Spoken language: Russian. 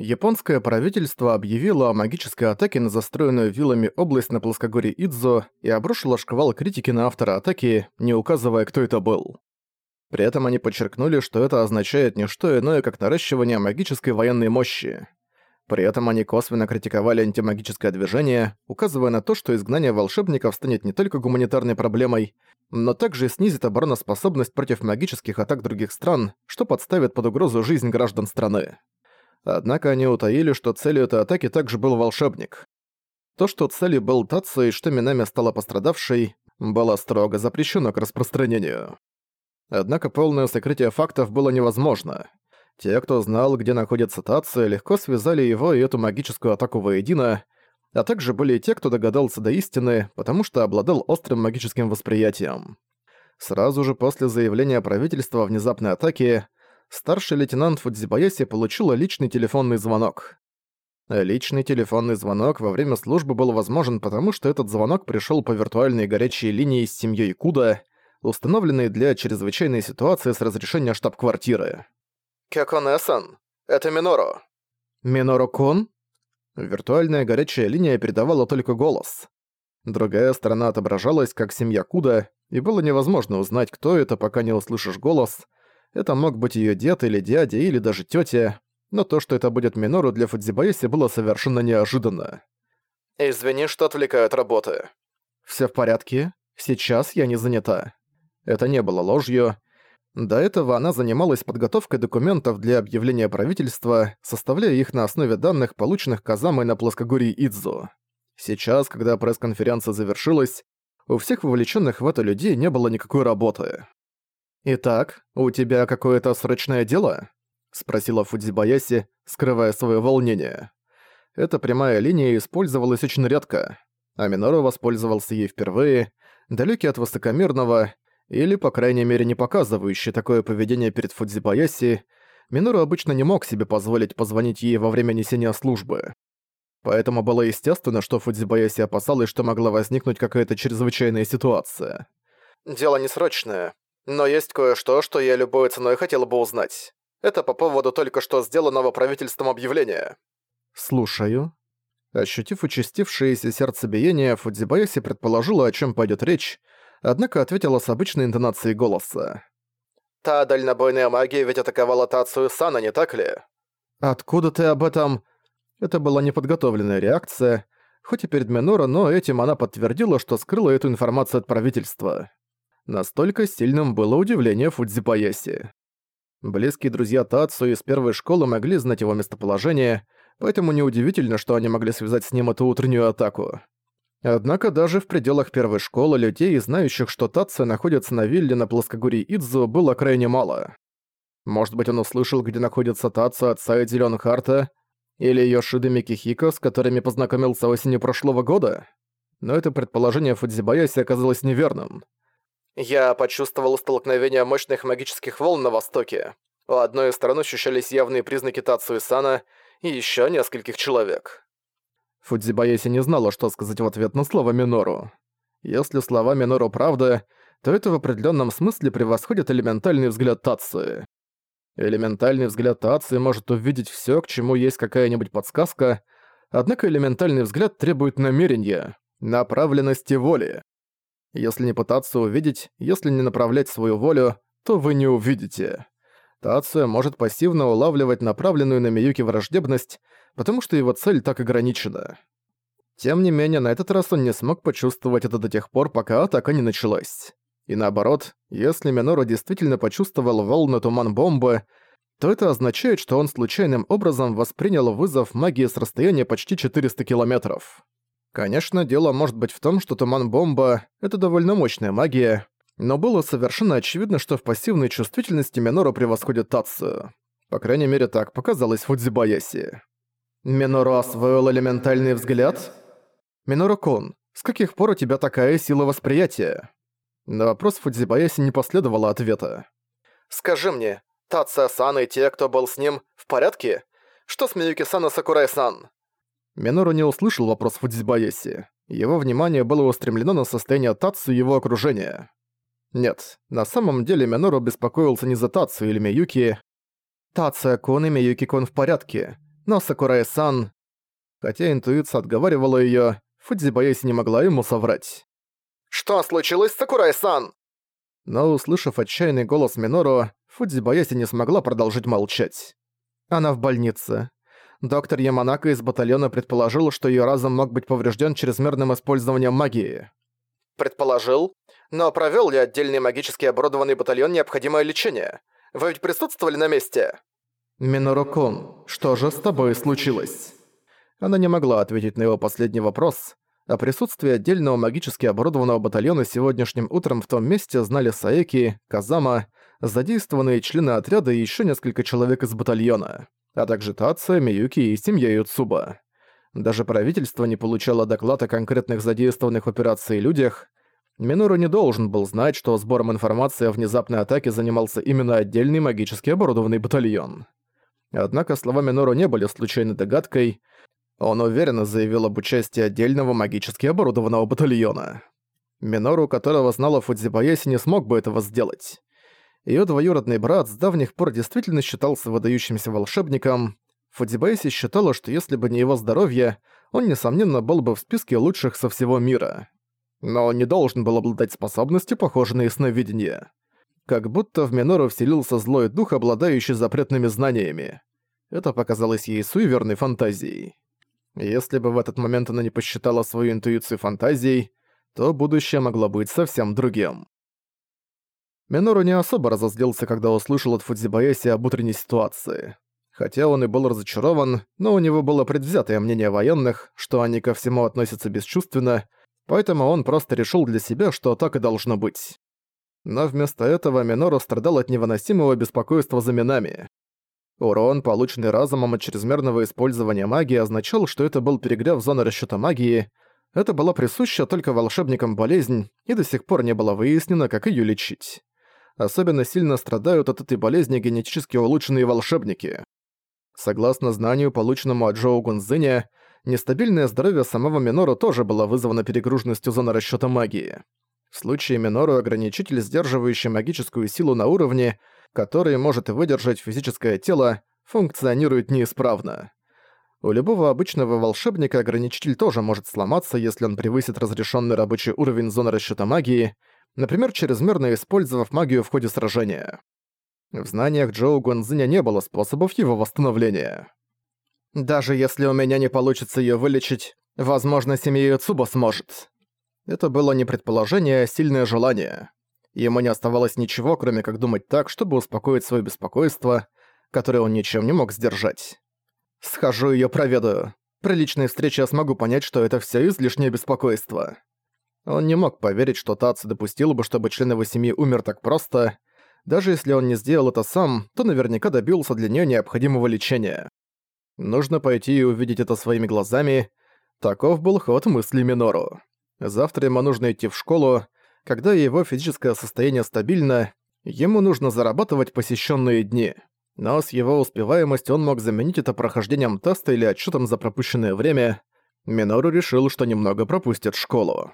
Японское правительство объявило о магической атаке на застроенную виллами область на плоскогорье Идзо и обрушило шквал критики на автора атаки, не указывая, кто это был. При этом они подчеркнули, что это означает не что иное, как наращивание магической военной мощи. При этом они косвенно критиковали антимагическое движение, указывая на то, что изгнание волшебников станет не только гуманитарной проблемой, но также снизит обороноспособность против магических атак других стран, что подставит под угрозу жизнь граждан страны. Однако они утаили, что целью этой атаки также был волшебник. То, что целью был Татсо и что Минами стала пострадавшей, было строго запрещено к распространению. Однако полное сокрытие фактов было невозможно. Те, кто знал, где находится Татсо, легко связали его и эту магическую атаку воедино, а также были и те, кто догадался до истины, потому что обладал острым магическим восприятием. Сразу же после заявления правительства о внезапной атаке, старший лейтенант Фудзибаяси получила личный телефонный звонок. Личный телефонный звонок во время службы был возможен потому, что этот звонок пришел по виртуальной горячей линии с семьей Куда, установленной для чрезвычайной ситуации с разрешения штаб-квартиры. «Кёкон-эсан, это Миноро». «Миноро-кун?» Виртуальная горячая линия передавала только голос. Другая сторона отображалась как семья Куда, и было невозможно узнать, кто это, пока не услышишь голос — это мог быть её дед или дядя, или даже тётя, но то, что это будет Минору для Фудзибаеси, было совершенно неожиданно. «Извини, что отвлекаю от работы». «Всё в порядке. Сейчас я не занята». Это не было ложью. До этого она занималась подготовкой документов для объявления правительства, составляя их на основе данных, полученных Казамой на плоскогорье Идзу. Сейчас, когда пресс-конференция завершилась, у всех вовлеченных в это людей не было никакой работы. «Итак, у тебя какое-то срочное дело?» — спросила Фудзибаяси, скрывая свое волнение. Эта прямая линия использовалась очень редко, а Минору воспользовался ей впервые, далекий от высокомерного, или, по крайней мере, не показывающий такое поведение перед Фудзибаяси, Минору обычно не мог себе позволить позвонить ей во время несения службы. Поэтому было естественно, что Фудзибаяси опасалась, что могла возникнуть какая-то чрезвычайная ситуация. «Дело не срочное. Но есть кое-что, что я любой ценой хотела бы узнать. Это по поводу только что сделанного правительством объявления. Слушаю. Ощутив участившееся сердцебиение, Фудзибаяси предположила, о чем пойдет речь, однако ответила с обычной интонацией голоса. «Та дальнобойная магия ведь атаковала Тацию Сана, не так ли?» «Откуда ты об этом?» Это была неподготовленная реакция, хоть и перед Минора, но этим она подтвердила, что скрыла эту информацию от правительства. Настолько сильным было удивление Фудзипаяси. Близкие друзья Тацу из первой школы могли знать его местоположение, поэтому неудивительно, что они могли связать с ним эту утреннюю атаку. Однако даже в пределах первой школы людей, знающих, что Тацу находится на вилле на плоскогорье Идзу, было крайне мало. Может быть, он услышал, где находится Тацу от Сая Харта или Йошиды Микихико, с которыми познакомился осенью прошлого года? Но это предположение Фудзибаяси оказалось неверным. Я почувствовал столкновение мощных магических волн на востоке. У одной из сторон ощущались явные признаки Тацу Сана и еще нескольких человек. Фудзибаяси не знала, что сказать в ответ на слова Минору. Если слова Минору правда, то это в определенном смысле превосходит элементальный взгляд Тацу. Элементальный взгляд Тацу может увидеть все, к чему есть какая-нибудь подсказка, однако элементальный взгляд требует намерения, направленности воли. Если не пытаться увидеть, если не направлять свою волю, то вы не увидите. Тация может пассивно улавливать направленную на Миюки враждебность, потому что его цель так ограничена. Тем не менее, на этот раз он не смог почувствовать это до тех пор, пока атака не началась. И наоборот, если Минору действительно почувствовал волны туман бомбы, то это означает, что он случайным образом воспринял вызов магии с расстояния почти 400 километров. Конечно, дело может быть в том, что туман-бомба — это довольно мощная магия, но было совершенно очевидно, что в пассивной чувствительности Минору превосходит Татсу. По крайней мере, так показалось Фудзибаяси. «Минору освоил элементальный взгляд?» «Минору-кун, с каких пор у тебя такая сила восприятия?» На вопрос Фудзибаяси не последовало ответа. «Скажи мне, Татса-сан и те, кто был с ним, в порядке? Что с Миюки-сан и Сакурай-сан?» Минору не услышал вопрос Фудзибаеси. Его внимание было устремлено на состояние Татсу и его окружения. Нет, на самом деле Минору беспокоился не за Татсу или Миюки. Тация-кун и Миюки-кун в порядке, но Сакурай-сан... Хотя интуиция отговаривала её, Фудзибаяси не могла ему соврать. «Что случилось, Сакурай-сан?» Но, услышав отчаянный голос Минору, Фудзибаяси не смогла продолжить молчать. Она в больнице. Доктор Яманака из батальона предположил, что её разум мог быть повреждён чрезмерным использованием магии. «Предположил? Но провёл ли отдельный магически оборудованный батальон необходимое лечение? Вы ведь присутствовали на месте?» «Минору-кун, что же с тобой случилось?» Она не могла ответить на его последний вопрос. О присутствии отдельного магически оборудованного батальона сегодняшним утром в том месте знали Саеки, Казама, задействованные члены отряда и ещё несколько человек из батальона а также Тация, Миюки и семья Юцуба. Даже правительство не получало доклад о конкретных задействованных в операции людях. Минору не должен был знать, что сбором информации о внезапной атаке занимался именно отдельный магически оборудованный батальон. Однако слова Минору не были случайной догадкой. Он уверенно заявил об участии отдельного магически оборудованного батальона. Минору, которого знала Фудзибаяси, не смог бы этого сделать. Её двоюродный брат с давних пор действительно считался выдающимся волшебником. Фудзибайси считала, что если бы не его здоровье, он, несомненно, был бы в списке лучших со всего мира. Но он не должен был обладать способностью, похожей на ясновидение. Как будто в Минору вселился злой дух, обладающий запретными знаниями. Это показалось ей суеверной фантазией. Если бы в этот момент она не посчитала свою интуицию фантазией, то будущее могло быть совсем другим. Минору не особо разозлился, когда услышал от Фудзибаяси об утренней ситуации. Хотя он и был разочарован, но у него было предвзятое мнение военных, что они ко всему относятся бесчувственно, поэтому он просто решил для себя, что так и должно быть. Но вместо этого Минору страдал от невыносимого беспокойства за Минами. Урон, полученный разумом от чрезмерного использования магии, означал, что это был перегрев зоны расчёта магии, это была присуща только волшебникам болезнь, и до сих пор не было выяснено, как её лечить особенно сильно страдают от этой болезни генетически улучшенные волшебники. Согласно знанию, полученному от Джоу Гунзиня, нестабильное здоровье самого Минору тоже было вызвано перегруженностью зоны расчёта магии. В случае Минору ограничитель, сдерживающий магическую силу на уровне, который может выдержать физическое тело, функционирует неисправно. У любого обычного волшебника ограничитель тоже может сломаться, если он превысит разрешенный рабочий уровень зоны расчёта магии, например, чрезмерно использовав магию в ходе сражения. В знаниях Джоу Гуанзиня не было способов его восстановления. «Даже если у меня не получится её вылечить, возможно, семья Юцуба сможет». Это было не предположение, а сильное желание. Ему не оставалось ничего, кроме как думать так, чтобы успокоить своё беспокойство, которое он ничем не мог сдержать. «Схожу её проведаю. При личной встрече я смогу понять, что это всё излишнее беспокойство». Он не мог поверить, что Тац допустил бы, чтобы член его семьи умер так просто. Даже если он не сделал это сам, то наверняка добился для нее необходимого лечения. Нужно пойти и увидеть это своими глазами. Таков был ход мысли Минору. Завтра ему нужно идти в школу. Когда его физическое состояние стабильно, ему нужно зарабатывать посещенные дни. Но с его успеваемостью он мог заменить это прохождением теста или отчетом за пропущенное время. Минору решил, что немного пропустит школу.